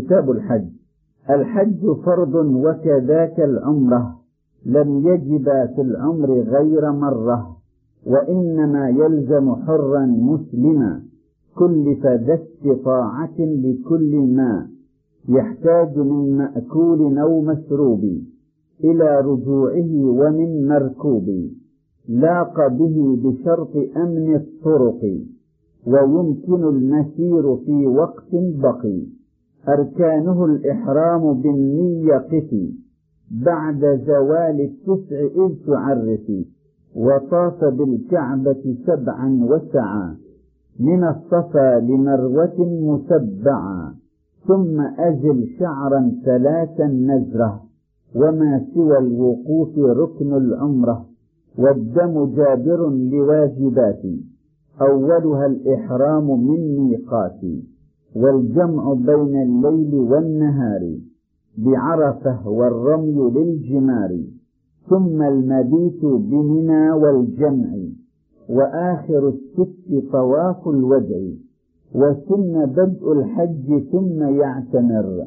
كتاب الحج. الحج فرض وكذاك العمرة. لم يجب في العمر غير مرة. وإنما يلزم حرا مسلما. كلف ذا استطاعة لكل ما. يحتاج من مأكول أو مشروب إلى رجوعه ومن مركوب. لاق به بشرط أمن الطرق. ويمكن المسير في وقت بقي. أركانه الإحرام بالنية قفي بعد زوال التسع إذ تعرفي وطاف بالكعبة سبعا وسعا من الصفا لمروة مسبعا ثم أزل شعرا ثلاثا نزرة وما سوى الوقوف ركن العمرة والدم جابر لواجبات أولها الإحرام من ميقات. والجمع بين الليل والنهار بعرفة والرمي للجمار ثم المبيت بمنى والجمع وآخر الست طواف الودع وسن بدء الحج ثم يعتمر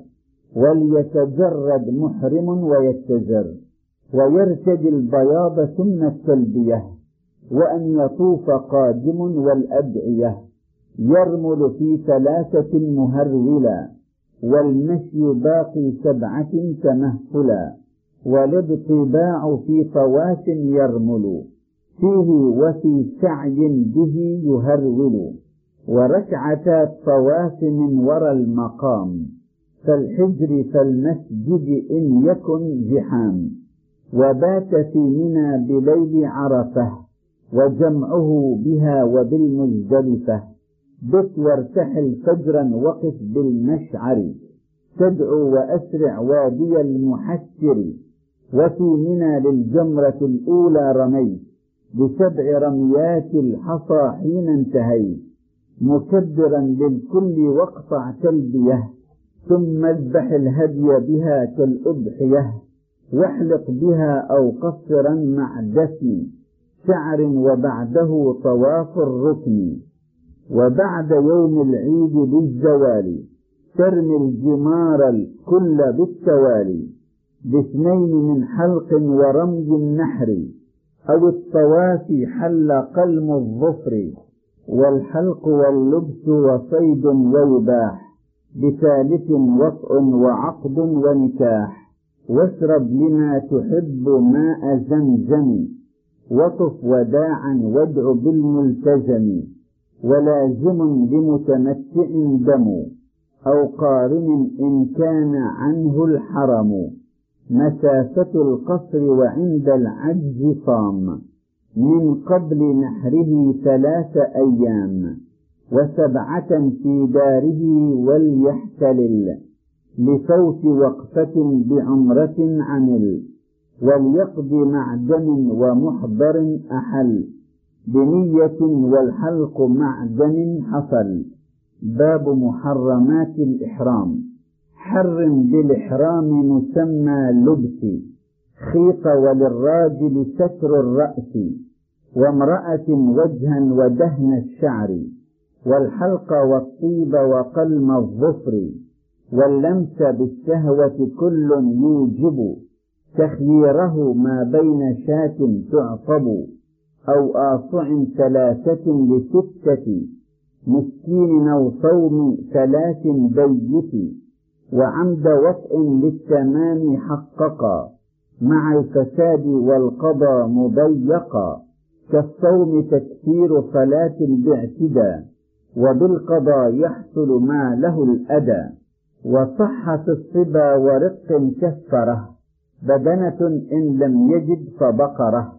وليتجرد محرم ويتجر ويرتدي البياض ثم التلبية وأن يطوف قادم والأدعية. يرمل في ثلاثة مهرولا والمشي باقي سبعة تمهلا والابطباع في طواف يرمل فيه وفي سعي به يهرول. وركعتا الطواف من وراء المقام كالحجر كالمسجد إن يكن زحام وبات في منى بليل عرفة وجمعه بها وبالمزدلفة. بت وارتحل فجرا وقف بالمشعر. تدعو وأسرع وادي المحسر. وفي منى للجمرة الأولى رميت. بسبع رميات الحصى حين انتهيت. مكبرا للكل واقطع تلبية. ثم اذبح الهدي بها كالأضحية. واحلق بها أو قصرا مع دفن. شعر وبعده طواف الركن. وبعد يوم العيد بالزوال ترمي الجمار الكل بالتوالي. باثنين من حلق ورمي النحر أو الطواف حل قلم الظفر. والحلق واللبس وصيد ويباح بثالث وطء وعقد ونكاح. واشرب لما تحب ماء زمزم. وطف وداعا وادع بالملتزم. ولازم لمتمتع دم أو قارن إن كان عنه الحرم. مسافة القصر وعند العجز صام. من قبل نحره ثلاث أيام. وسبعة في داره وليحتلل. لفوت وقفة بعمرة عمل. وليقض مع دم ومحضر أحل. بنية والحلق مع دم حصل. باب محرمات الإحرام. حرم بالإحرام مسمى لبس. خيط وللراجل ستر الرأس. وامرأة وجها ودهن الشعر. والحلق والطيب وقلم الظفر. واللمس بالشهوة كل يوجب. تخييره ما بين شاة تعصب أو آصع ثلاثة لستة مسكين أو صوم ثلاث بيت وعمد وطء للتمام حققا مع الفساد والقضى مضيقا كالصوم تكثير صلاة باعتداء وبالقضاء يحصل ما له الأدى وصحة الصبا ورق كفرة بدنة إن لم يجد فبقرة.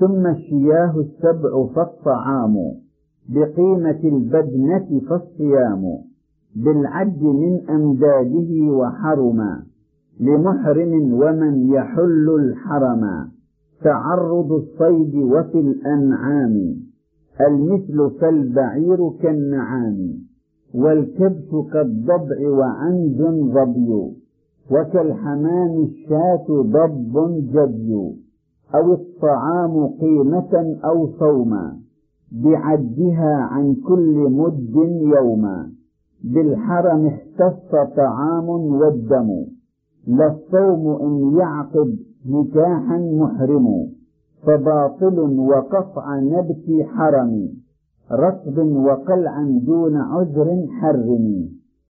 ثم الشياه السبع فالطعام بقيمة البدنة فالصيام بالعد من أمداده وحرما لمحرم ومن يحل الحرما تعرض الصيد وفي الأنعام المثل فالبعير كالنعام والكبش كالضبع وعنز ظبي وكالحمام الشاة ضب جدي أو الطعام قيمة أو صوما بعدها عن كل مد يوما. بالحرم اختص طعام والدم. لا الصوم إن يعقد نكاحا محرم. فباطل وقطع نبت حرم. رطب وقلعا دون عذر حرم.